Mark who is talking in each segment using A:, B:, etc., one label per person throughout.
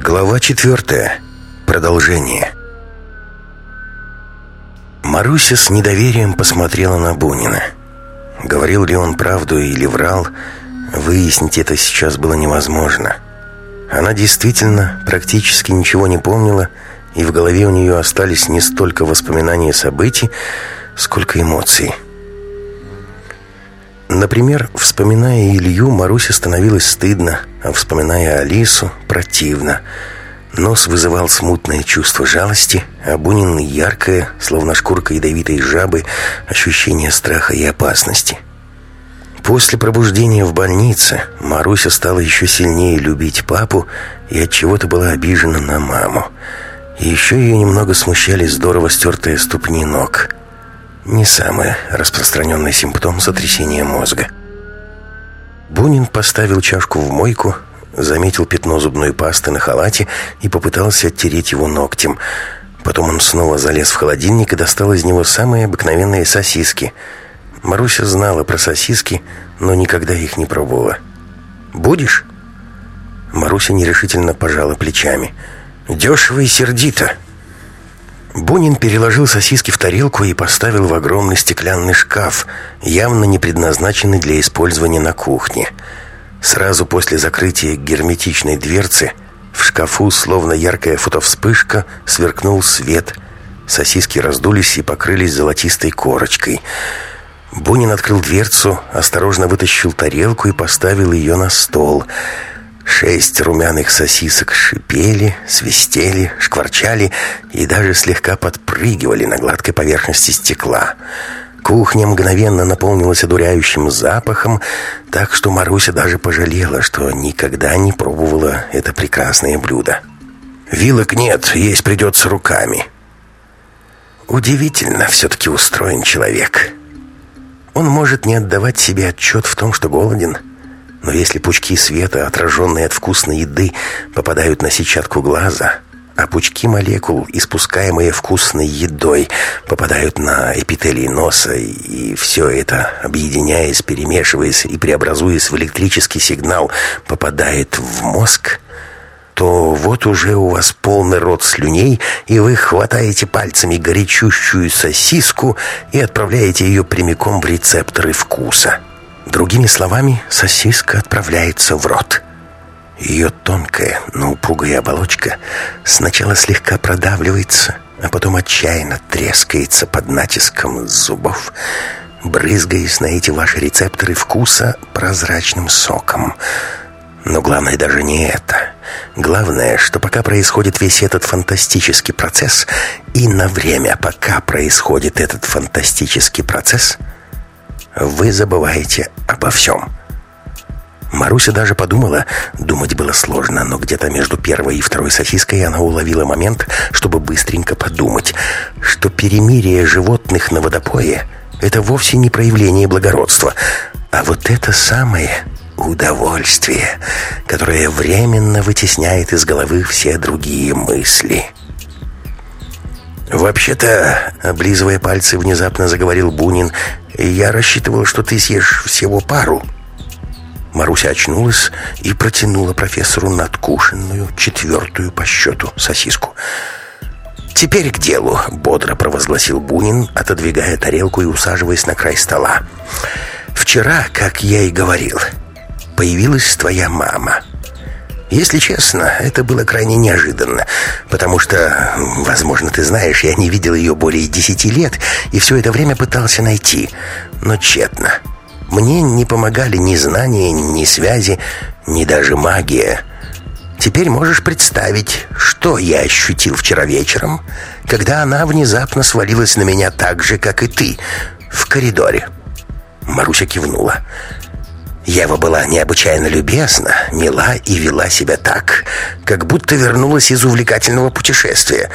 A: Глава четвертая. Продолжение. Маруся с недоверием посмотрела на Бунина. Говорил ли он правду или врал, выяснить это сейчас было невозможно. Она действительно практически ничего не помнила, и в голове у нее остались не столько воспоминания событий, сколько эмоций. Например, вспоминая Илью, Марусе становилось стыдно, а вспоминая Алису – противно. Нос вызывал смутное чувство жалости, а Бунин – яркое, словно шкурка ядовитой жабы, ощущение страха и опасности. После пробуждения в больнице Маруся стала еще сильнее любить папу и от чего то была обижена на маму. Еще ее немного смущали здорово стертые ступни ног – не самый распространенный симптом сотрясения мозга. Бунин поставил чашку в мойку, заметил пятно зубной пасты на халате и попытался оттереть его ногтем. Потом он снова залез в холодильник и достал из него самые обыкновенные сосиски. Маруся знала про сосиски, но никогда их не пробовала. «Будешь?» Маруся нерешительно пожала плечами. «Дешево и сердито!» Бунин переложил сосиски в тарелку и поставил в огромный стеклянный шкаф, явно не предназначенный для использования на кухне. Сразу после закрытия герметичной дверцы в шкафу, словно яркая фотовспышка, сверкнул свет. Сосиски раздулись и покрылись золотистой корочкой. Бунин открыл дверцу, осторожно вытащил тарелку и поставил ее на стол — Шесть румяных сосисок шипели, свистели, шкварчали и даже слегка подпрыгивали на гладкой поверхности стекла. Кухня мгновенно наполнилась одуряющим запахом, так что Маруся даже пожалела, что никогда не пробовала это прекрасное блюдо. «Вилок нет, есть придется руками». Удивительно все-таки устроен человек. Он может не отдавать себе отчет в том, что голоден – но если пучки света, отраженные от вкусной еды, попадают на сетчатку глаза, а пучки молекул, испускаемые вкусной едой, попадают на эпителий носа, и все это, объединяясь, перемешиваясь и преобразуясь в электрический сигнал, попадает в мозг, то вот уже у вас полный рот слюней, и вы хватаете пальцами горячущую сосиску и отправляете ее прямиком в рецепторы вкуса. Другими словами, сосиска отправляется в рот. Ее тонкая, но упругая оболочка сначала слегка продавливается, а потом отчаянно трескается под натиском зубов, брызгаясь на эти ваши рецепторы вкуса прозрачным соком. Но главное даже не это. Главное, что пока происходит весь этот фантастический процесс, и на время, пока происходит этот фантастический процесс – вы забываете обо всем. Маруся даже подумала, думать было сложно, но где-то между первой и второй сосиской она уловила момент, чтобы быстренько подумать, что перемирие животных на водопое — это вовсе не проявление благородства, а вот это самое удовольствие, которое временно вытесняет из головы все другие мысли. «Вообще-то», — облизывая пальцы, внезапно заговорил Бунин, «я рассчитывал, что ты съешь всего пару». Маруся очнулась и протянула профессору надкушенную, четвертую по счету сосиску. «Теперь к делу», — бодро провозгласил Бунин, отодвигая тарелку и усаживаясь на край стола. «Вчера, как я и говорил, появилась твоя мама». Если честно, это было крайне неожиданно, потому что, возможно, ты знаешь, я не видел ее более десяти лет и все это время пытался найти, но тщетно. Мне не помогали ни знания, ни связи, ни даже магия. Теперь можешь представить, что я ощутил вчера вечером, когда она внезапно свалилась на меня так же, как и ты, в коридоре. Маруся кивнула. Ева была необычайно любезна, мила и вела себя так, как будто вернулась из увлекательного путешествия.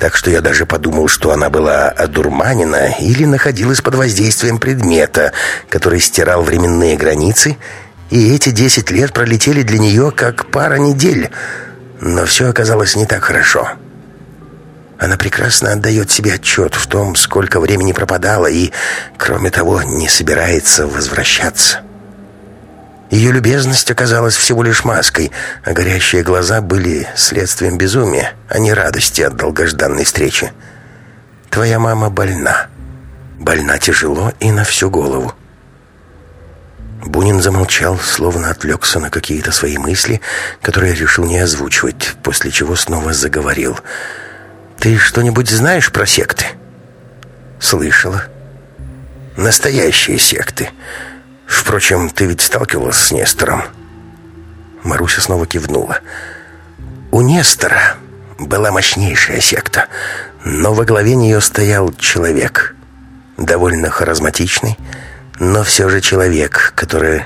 A: Так что я даже подумал, что она была одурманена или находилась под воздействием предмета, который стирал временные границы, и эти десять лет пролетели для нее как пара недель. Но все оказалось не так хорошо. Она прекрасно отдает себе отчет в том, сколько времени пропадало, и, кроме того, не собирается возвращаться. Ее любезность оказалась всего лишь маской, а горящие глаза были следствием безумия, а не радости от долгожданной встречи. Твоя мама больна. Больна тяжело и на всю голову. Бунин замолчал, словно отвлекся на какие-то свои мысли, которые решил не озвучивать, после чего снова заговорил. «Ты что-нибудь знаешь про секты?» «Слышала». «Настоящие секты. Впрочем, ты ведь сталкивалась с Нестором?» Маруся снова кивнула. «У Нестора была мощнейшая секта, но во главе нее стоял человек, довольно харизматичный, но все же человек, который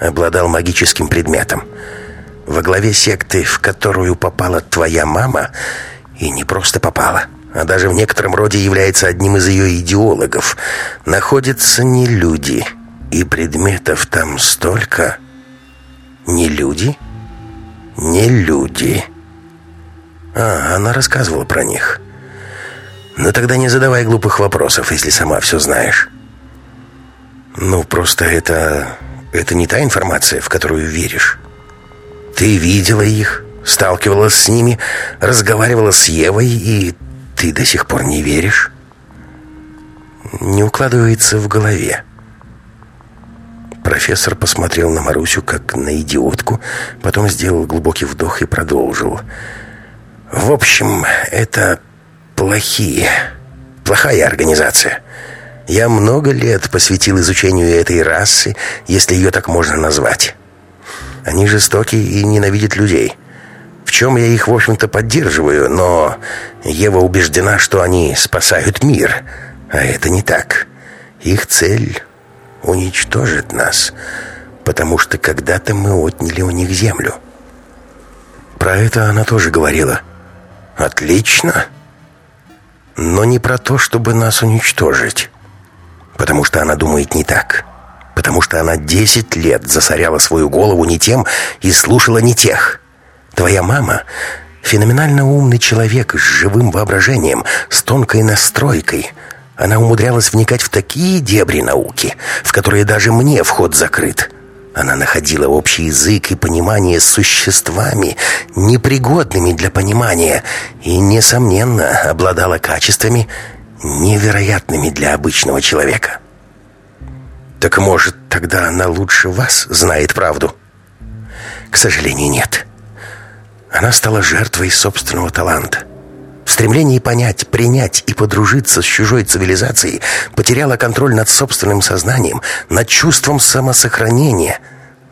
A: обладал магическим предметом. Во главе секты, в которую попала твоя мама, и не просто попала, а даже в некотором роде является одним из ее идеологов, находятся не люди, и предметов там столько. Не люди? Не люди. А, она рассказывала про них. Ну тогда не задавай глупых вопросов, если сама все знаешь. Ну, просто это... Это не та информация, в которую веришь. Ты видела их, сталкивалась с ними, разговаривала с Евой, и ты до сих пор не веришь? Не укладывается в голове. Профессор посмотрел на Марусю, как на идиотку, потом сделал глубокий вдох и продолжил. «В общем, это плохие, плохая организация. Я много лет посвятил изучению этой расы, если ее так можно назвать. Они жестоки и ненавидят людей. В чем я их, в общем-то, поддерживаю, но Ева убеждена, что они спасают мир. А это не так. Их цель — уничтожить нас, потому что когда-то мы отняли у них землю. Про это она тоже говорила. «Отлично!» но не про то, чтобы нас уничтожить. Потому что она думает не так. Потому что она десять лет засоряла свою голову не тем и слушала не тех. Твоя мама — феноменально умный человек с живым воображением, с тонкой настройкой. Она умудрялась вникать в такие дебри науки, в которые даже мне вход закрыт. Она находила общий язык и понимание с существами, непригодными для понимания, и, несомненно, обладала качествами, невероятными для обычного человека. Так может, тогда она лучше вас знает правду? К сожалению, нет. Она стала жертвой собственного таланта. В стремлении понять, принять и подружиться с чужой цивилизацией потеряла контроль над собственным сознанием, над чувством самосохранения,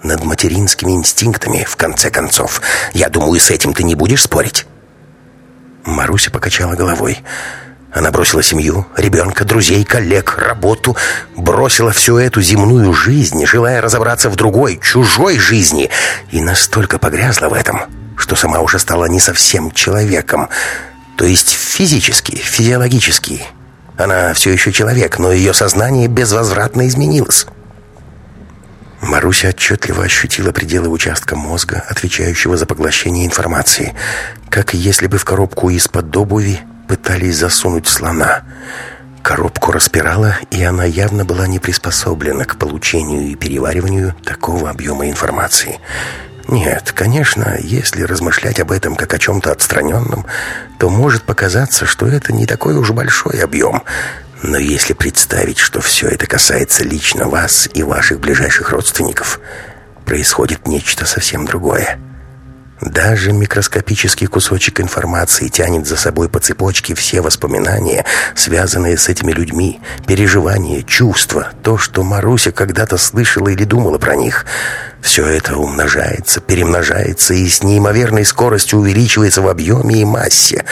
A: над материнскими инстинктами, в конце концов. Я думаю, с этим ты не будешь спорить. Маруся покачала головой. Она бросила семью, ребенка, друзей, коллег, работу, бросила всю эту земную жизнь, желая разобраться в другой, чужой жизни, и настолько погрязла в этом, что сама уже стала не совсем человеком, то есть физически, физиологически. Она все еще человек, но ее сознание безвозвратно изменилось. Маруся отчетливо ощутила пределы участка мозга, отвечающего за поглощение информации, как если бы в коробку из-под обуви пытались засунуть слона. Коробку распирала, и она явно была не приспособлена к получению и перевариванию такого объема информации. Нет, конечно, если размышлять об этом как о чем-то отстраненном, то может показаться, что это не такой уж большой объем. Но если представить, что все это касается лично вас и ваших ближайших родственников, происходит нечто совсем другое. Даже микроскопический кусочек информации тянет за собой по цепочке все воспоминания, связанные с этими людьми, переживания, чувства, то, что Маруся когда-то слышала или думала про них – все это умножается, перемножается и с неимоверной скоростью увеличивается в объеме и массе.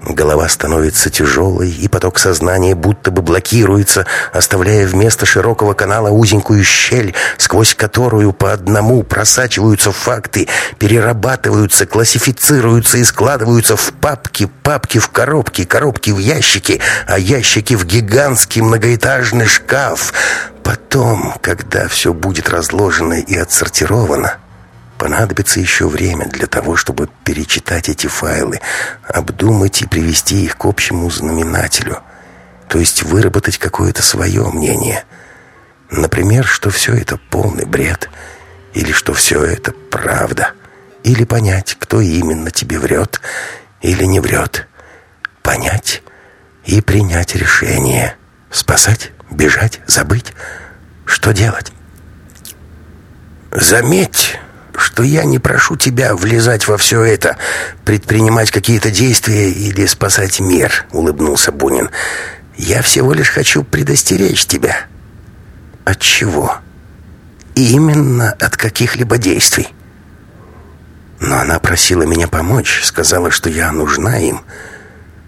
A: Голова становится тяжелой, и поток сознания будто бы блокируется, оставляя вместо широкого канала узенькую щель, сквозь которую по одному просачиваются факты, перерабатываются, классифицируются и складываются в папки, папки в коробки, коробки в ящики, а ящики в гигантский многоэтажный шкаф. Потом, когда все будет разложено и отсортировано, понадобится еще время для того, чтобы перечитать эти файлы, обдумать и привести их к общему знаменателю, то есть выработать какое-то свое мнение. Например, что все это полный бред, или что все это правда, или понять, кто именно тебе врет или не врет. Понять и принять решение. Спасать, бежать, забыть. Что делать? Заметь, что я не прошу тебя влезать во все это, предпринимать какие-то действия или спасать мир, улыбнулся Бунин. Я всего лишь хочу предостеречь тебя. От чего? Именно от каких-либо действий. Но она просила меня помочь, сказала, что я нужна им.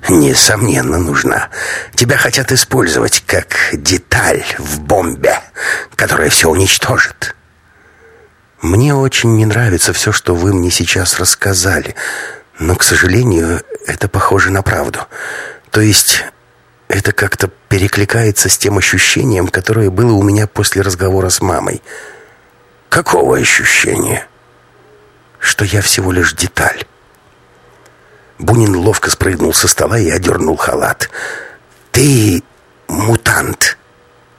A: Несомненно, нужна. Тебя хотят использовать как деталь в бомбе, которая все уничтожит. Мне очень не нравится все, что вы мне сейчас рассказали, но, к сожалению, это похоже на правду. То есть это как-то перекликается с тем ощущением, которое было у меня после разговора с мамой. Какого ощущения? Что я всего лишь деталь. Бунин ловко спрыгнул со стола и одернул халат. «Ты мутант,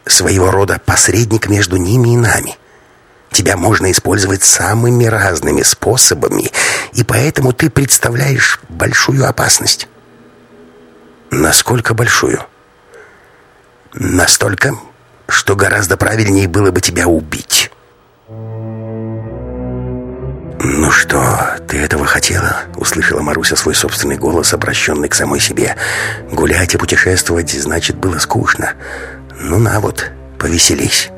A: своего рода посредник между ними и нами. Тебя можно использовать самыми разными способами, и поэтому ты представляешь большую опасность. Насколько большую? Настолько, что гораздо правильнее было бы тебя убить. «Ну что, ты этого хотела?» — услышала Маруся свой собственный голос, обращенный к самой себе. «Гулять и путешествовать, значит, было скучно. Ну на вот, повеселись».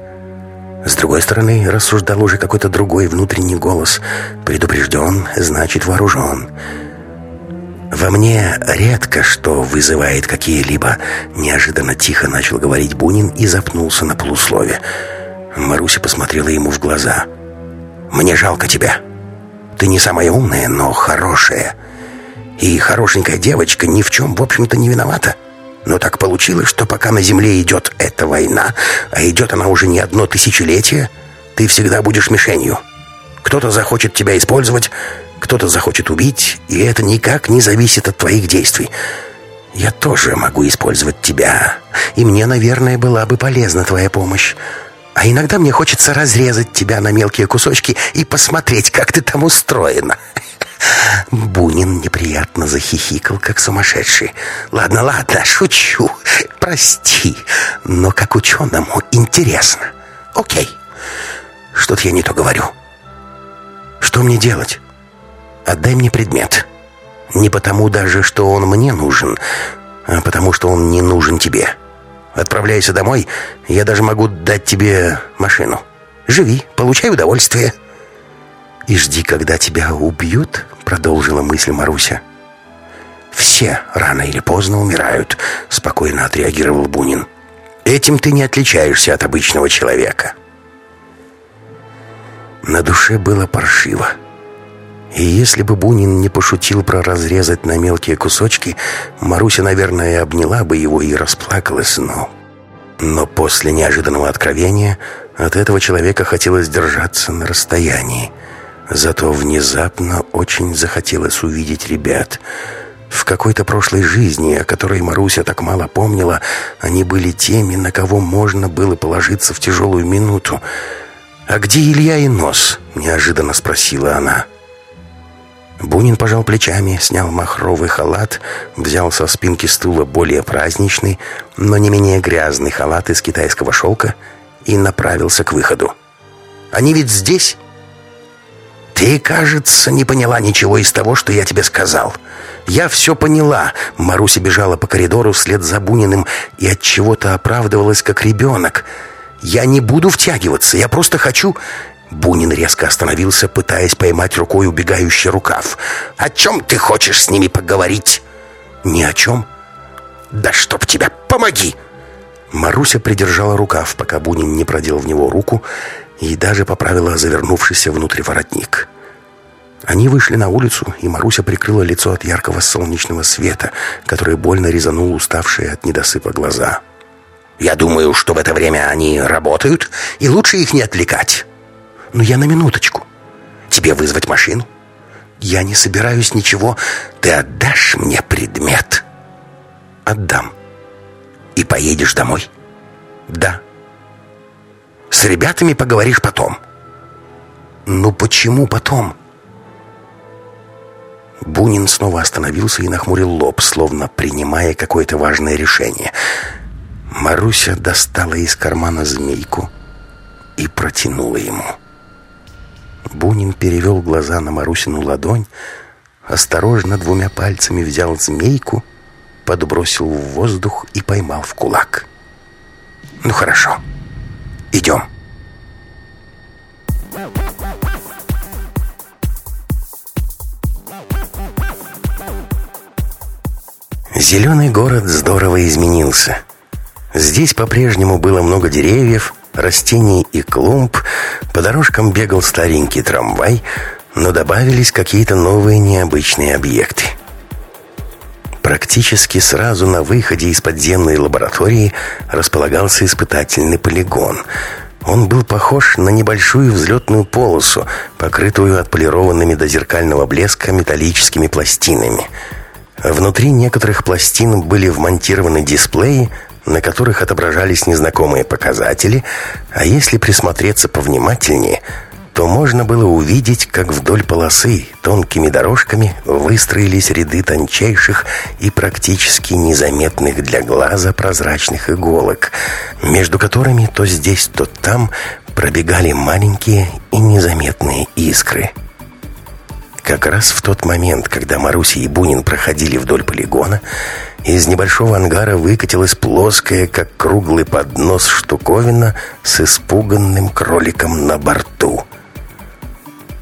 A: С другой стороны, рассуждал уже какой-то другой внутренний голос. «Предупрежден, значит вооружен». «Во мне редко что вызывает какие-либо...» Неожиданно тихо начал говорить Бунин и запнулся на полуслове. Маруся посмотрела ему в глаза. «Мне жалко тебя. Ты не самая умная, но хорошая. И хорошенькая девочка ни в чем, в общем-то, не виновата. Но так получилось, что пока на земле идет эта война, а идет она уже не одно тысячелетие, ты всегда будешь мишенью. Кто-то захочет тебя использовать, кто-то захочет убить, и это никак не зависит от твоих действий. Я тоже могу использовать тебя, и мне, наверное, была бы полезна твоя помощь. А иногда мне хочется разрезать тебя на мелкие кусочки и посмотреть, как ты там устроена. Бунин неприятно захихикал, как сумасшедший. «Ладно, ладно, шучу. Прости. Но как ученому интересно. Окей. Что-то я не то говорю. Что мне делать?» Отдай мне предмет. Не потому даже, что он мне нужен, а потому что он не нужен тебе. Отправляйся домой, я даже могу дать тебе машину. Живи, получай удовольствие. И жди, когда тебя убьют, продолжила мысль Маруся. Все рано или поздно умирают, спокойно отреагировал Бунин. Этим ты не отличаешься от обычного человека. На душе было паршиво. И если бы Бунин не пошутил про разрезать на мелкие кусочки, Маруся, наверное, обняла бы его и расплакалась, но... Но после неожиданного откровения от этого человека хотелось держаться на расстоянии. Зато внезапно очень захотелось увидеть ребят. В какой-то прошлой жизни, о которой Маруся так мало помнила, они были теми, на кого можно было положиться в тяжелую минуту. «А где Илья и Нос?» – неожиданно спросила она. Бунин пожал плечами, снял махровый халат, взял со спинки стула более праздничный, но не менее грязный халат из китайского шелка и направился к выходу. «Они ведь здесь?» «Ты, кажется, не поняла ничего из того, что я тебе сказал. Я все поняла». Маруся бежала по коридору вслед за Буниным и от чего-то оправдывалась, как ребенок. «Я не буду втягиваться, я просто хочу...» Бунин резко остановился, пытаясь поймать рукой убегающий рукав. «О чем ты хочешь с ними поговорить?» «Ни о чем». «Да чтоб тебя! Помоги!» Маруся придержала рукав, пока Бунин не продел в него руку и даже поправила завернувшийся внутрь воротник. Они вышли на улицу, и Маруся прикрыла лицо от яркого солнечного света, который больно резанул уставшие от недосыпа глаза. «Я думаю, что в это время они работают, и лучше их не отвлекать». Но я на минуточку. Тебе вызвать машину? Я не собираюсь ничего. Ты отдашь мне предмет? Отдам. И поедешь домой? Да. С ребятами поговоришь потом. «Ну почему потом?» Бунин снова остановился и нахмурил лоб, словно принимая какое-то важное решение. Маруся достала из кармана змейку и протянула ему. Бунин перевел глаза на Марусину ладонь, осторожно двумя пальцами взял змейку, подбросил в воздух и поймал в кулак. «Ну хорошо, идем». Зеленый город здорово изменился. Здесь по-прежнему было много деревьев, растений и клумб, по дорожкам бегал старенький трамвай, но добавились какие-то новые необычные объекты. Практически сразу на выходе из подземной лаборатории располагался испытательный полигон. Он был похож на небольшую взлетную полосу, покрытую отполированными до зеркального блеска металлическими пластинами – Внутри некоторых пластин были вмонтированы дисплеи, на которых отображались незнакомые показатели, а если присмотреться повнимательнее, то можно было увидеть, как вдоль полосы тонкими дорожками выстроились ряды тончайших и практически незаметных для глаза прозрачных иголок, между которыми то здесь, то там пробегали маленькие и незаметные искры – как раз в тот момент, когда Маруся и Бунин проходили вдоль полигона, из небольшого ангара выкатилась плоская, как круглый поднос штуковина с испуганным кроликом на борту.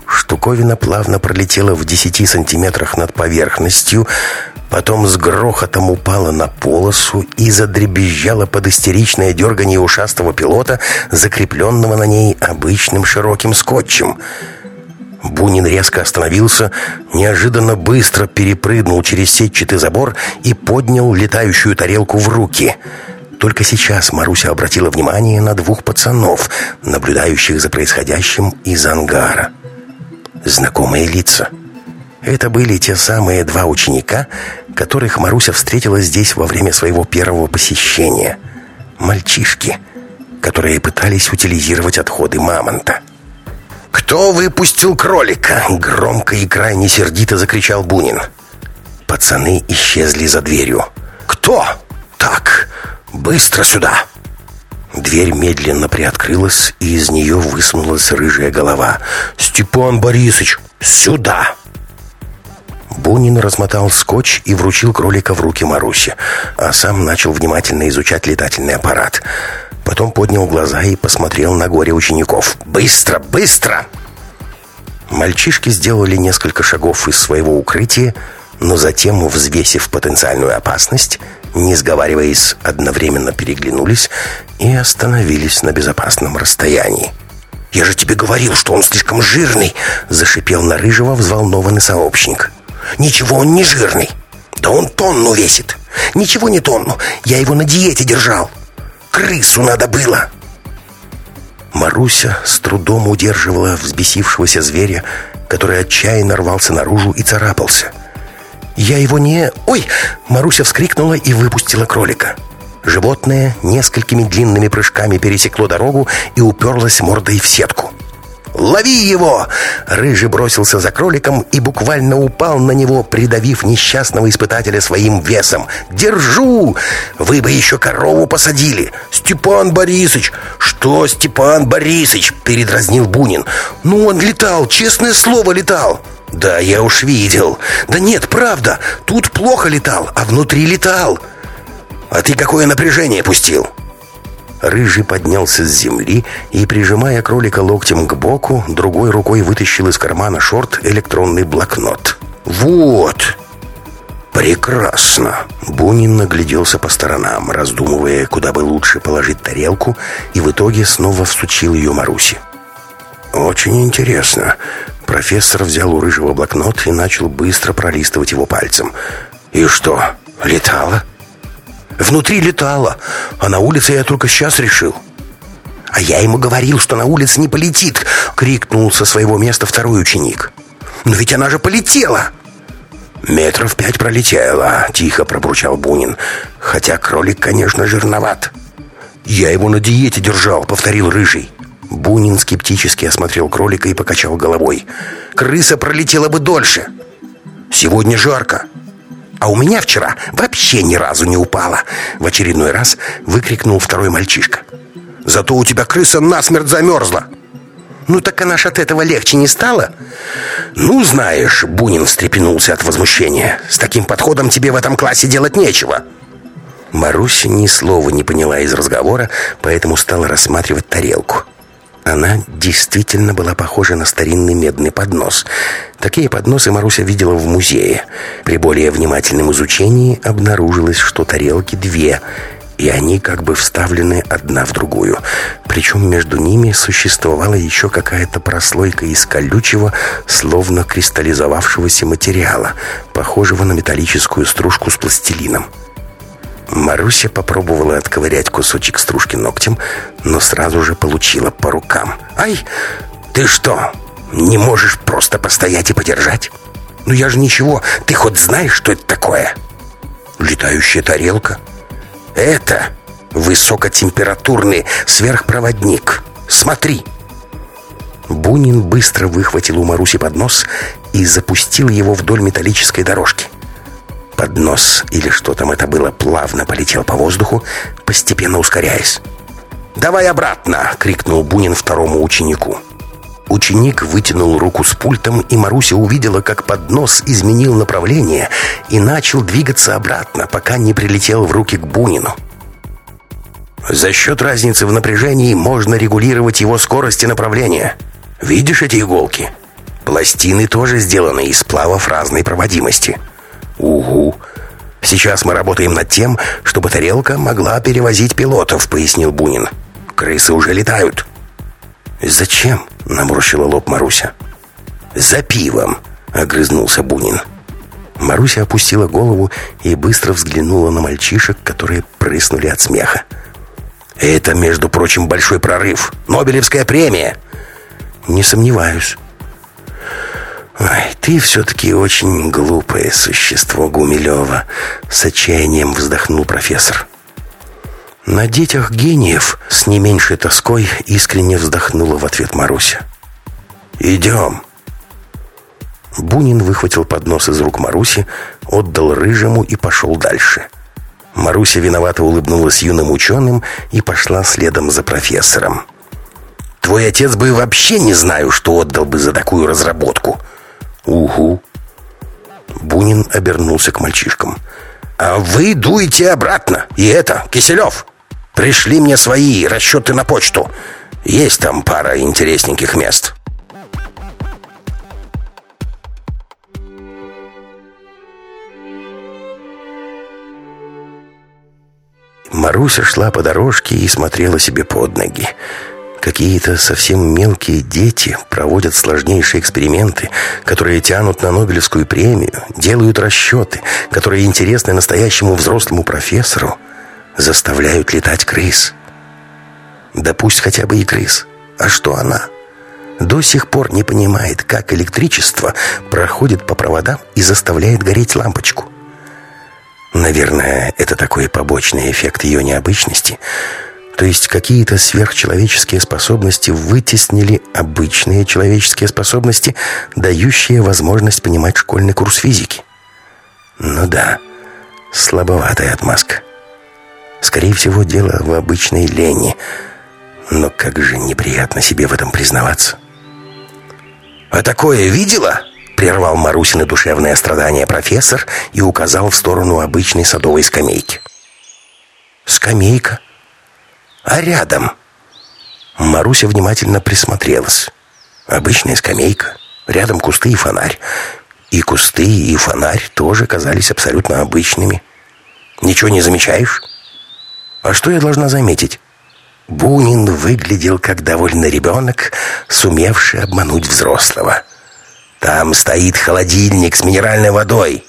A: Штуковина плавно пролетела в десяти сантиметрах над поверхностью, потом с грохотом упала на полосу и задребезжала под истеричное дергание ушастого пилота, закрепленного на ней обычным широким скотчем — Бунин резко остановился, неожиданно быстро перепрыгнул через сетчатый забор и поднял летающую тарелку в руки. Только сейчас Маруся обратила внимание на двух пацанов, наблюдающих за происходящим из ангара. Знакомые лица. Это были те самые два ученика, которых Маруся встретила здесь во время своего первого посещения. Мальчишки, которые пытались утилизировать отходы мамонта. «Кто выпустил кролика?» — громко и крайне сердито закричал Бунин. Пацаны исчезли за дверью. «Кто?» «Так, быстро сюда!» Дверь медленно приоткрылась, и из нее высунулась рыжая голова. «Степан Борисович, сюда!» Бунин размотал скотч и вручил кролика в руки Марусе, а сам начал внимательно изучать летательный аппарат. Потом поднял глаза и посмотрел на горе учеников. «Быстро, быстро!» Мальчишки сделали несколько шагов из своего укрытия, но затем, взвесив потенциальную опасность, не сговариваясь, одновременно переглянулись и остановились на безопасном расстоянии. «Я же тебе говорил, что он слишком жирный!» — зашипел на Рыжего взволнованный сообщник. «Ничего он не жирный! Да он тонну весит! Ничего не тонну! Я его на диете держал!» Крысу надо было!» Маруся с трудом удерживала взбесившегося зверя, который отчаянно рвался наружу и царапался. «Я его не...» «Ой!» Маруся вскрикнула и выпустила кролика. Животное несколькими длинными прыжками пересекло дорогу и уперлось мордой в сетку. «Лови его!» Рыжий бросился за кроликом и буквально упал на него, придавив несчастного испытателя своим весом. «Держу! Вы бы еще корову посадили!» «Степан Борисович!» «Что, Степан Борисович?» Передразнил Бунин. «Ну, он летал, честное слово, летал!» «Да, я уж видел!» «Да нет, правда, тут плохо летал, а внутри летал!» «А ты какое напряжение пустил?» Рыжий поднялся с земли и, прижимая кролика локтем к боку, другой рукой вытащил из кармана шорт электронный блокнот. «Вот!» «Прекрасно!» Бунин нагляделся по сторонам, раздумывая, куда бы лучше положить тарелку, и в итоге снова всучил ее Марусе. «Очень интересно». Профессор взял у Рыжего блокнот и начал быстро пролистывать его пальцем. «И что, летало?» Внутри летала, а на улице я только сейчас решил. А я ему говорил, что на улице не полетит, крикнул со своего места второй ученик. Но ведь она же полетела. Метров пять пролетела, тихо пробурчал Бунин. Хотя кролик, конечно, жирноват. Я его на диете держал, повторил рыжий. Бунин скептически осмотрел кролика и покачал головой. «Крыса пролетела бы дольше. Сегодня жарко. А у меня вчера вообще ни разу не упала!» В очередной раз выкрикнул второй мальчишка. «Зато у тебя крыса насмерть замерзла!» «Ну так она ж от этого легче не стала?» «Ну, знаешь», — Бунин встрепенулся от возмущения, «с таким подходом тебе в этом классе делать нечего». Маруся ни слова не поняла из разговора, поэтому стала рассматривать тарелку. Она действительно была похожа на старинный медный поднос. Такие подносы Маруся видела в музее. При более внимательном изучении обнаружилось, что тарелки две, и они как бы вставлены одна в другую. Причем между ними существовала еще какая-то прослойка из колючего, словно кристаллизовавшегося материала, похожего на металлическую стружку с пластилином. Маруся попробовала отковырять кусочек стружки ногтем, но сразу же получила по рукам. «Ай, ты что, не можешь просто постоять и подержать? Ну я же ничего, ты хоть знаешь, что это такое?» «Летающая тарелка?» «Это высокотемпературный сверхпроводник. Смотри!» Бунин быстро выхватил у Маруси поднос и запустил его вдоль металлической дорожки. Поднос, или что там это было, плавно полетел по воздуху, постепенно ускоряясь. «Давай обратно!» — крикнул Бунин второму ученику. Ученик вытянул руку с пультом, и Маруся увидела, как поднос изменил направление и начал двигаться обратно, пока не прилетел в руки к Бунину. За счет разницы в напряжении можно регулировать его скорость и направление. Видишь эти иголки? Пластины тоже сделаны из сплавов разной проводимости. «Угу. Сейчас мы работаем над тем, чтобы тарелка могла перевозить пилотов», — пояснил Бунин. «Крысы уже летают». «Зачем?» — наморщила лоб Маруся. «За пивом», — огрызнулся Бунин. Маруся опустила голову и быстро взглянула на мальчишек, которые прыснули от смеха. «Это, между прочим, большой прорыв. Нобелевская премия!» «Не сомневаюсь. «Ой, ты все-таки очень глупое существо, Гумилева!» С отчаянием вздохнул профессор. На детях гениев с не меньшей тоской искренне вздохнула в ответ Маруся. «Идем!» Бунин выхватил поднос из рук Маруси, отдал рыжему и пошел дальше. Маруся виновато улыбнулась юным ученым и пошла следом за профессором. «Твой отец бы вообще не знаю, что отдал бы за такую разработку!» «Угу». Бунин обернулся к мальчишкам. «А вы дуете обратно. И это, Киселев, пришли мне свои расчеты на почту. Есть там пара интересненьких мест». Маруся шла по дорожке и смотрела себе под ноги. Какие-то совсем мелкие дети проводят сложнейшие эксперименты, которые тянут на Нобелевскую премию, делают расчеты, которые интересны настоящему взрослому профессору, заставляют летать крыс. Да пусть хотя бы и крыс. А что она? До сих пор не понимает, как электричество проходит по проводам и заставляет гореть лампочку. Наверное, это такой побочный эффект ее необычности – то есть какие-то сверхчеловеческие способности вытеснили обычные человеческие способности, дающие возможность понимать школьный курс физики. Ну да, слабоватая отмазка. Скорее всего, дело в обычной лени. Но как же неприятно себе в этом признаваться. «А такое видела?» Прервал Марусины душевное страдание профессор и указал в сторону обычной садовой скамейки. «Скамейка?» А рядом. Маруся внимательно присмотрелась. Обычная скамейка, рядом кусты и фонарь. И кусты, и фонарь тоже казались абсолютно обычными. Ничего не замечаешь? А что я должна заметить? Бунин выглядел как довольно ребенок, сумевший обмануть взрослого. Там стоит холодильник с минеральной водой.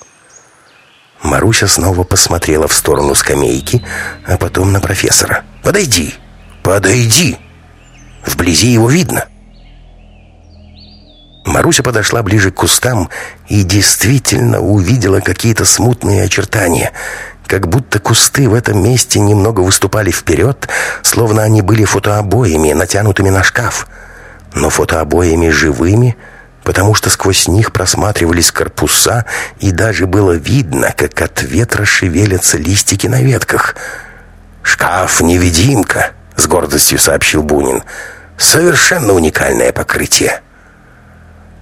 A: Маруся снова посмотрела в сторону скамейки, а потом на профессора. «Подойди! Подойди! Вблизи его видно!» Маруся подошла ближе к кустам и действительно увидела какие-то смутные очертания. как будто кусты в этом месте немного выступали вперед, словно они были фотообоями, натянутыми на шкаф. Но фотообоями живыми, потому что сквозь них просматривались корпуса, и даже было видно, как от ветра шевелятся листики на ветках. «Шкаф-невидимка», — с гордостью сообщил Бунин. «Совершенно уникальное покрытие».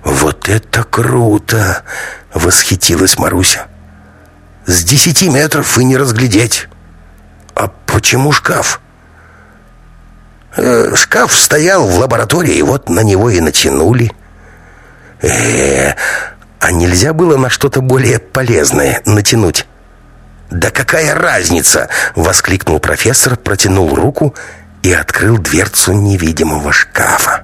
A: «Вот это круто!» — восхитилась Маруся. С десяти метров и не разглядеть. А почему шкаф? Э, шкаф стоял в лаборатории, вот на него и натянули. Э, а нельзя было на что-то более полезное натянуть? «Да какая разница!» — воскликнул профессор, протянул руку и открыл дверцу невидимого шкафа.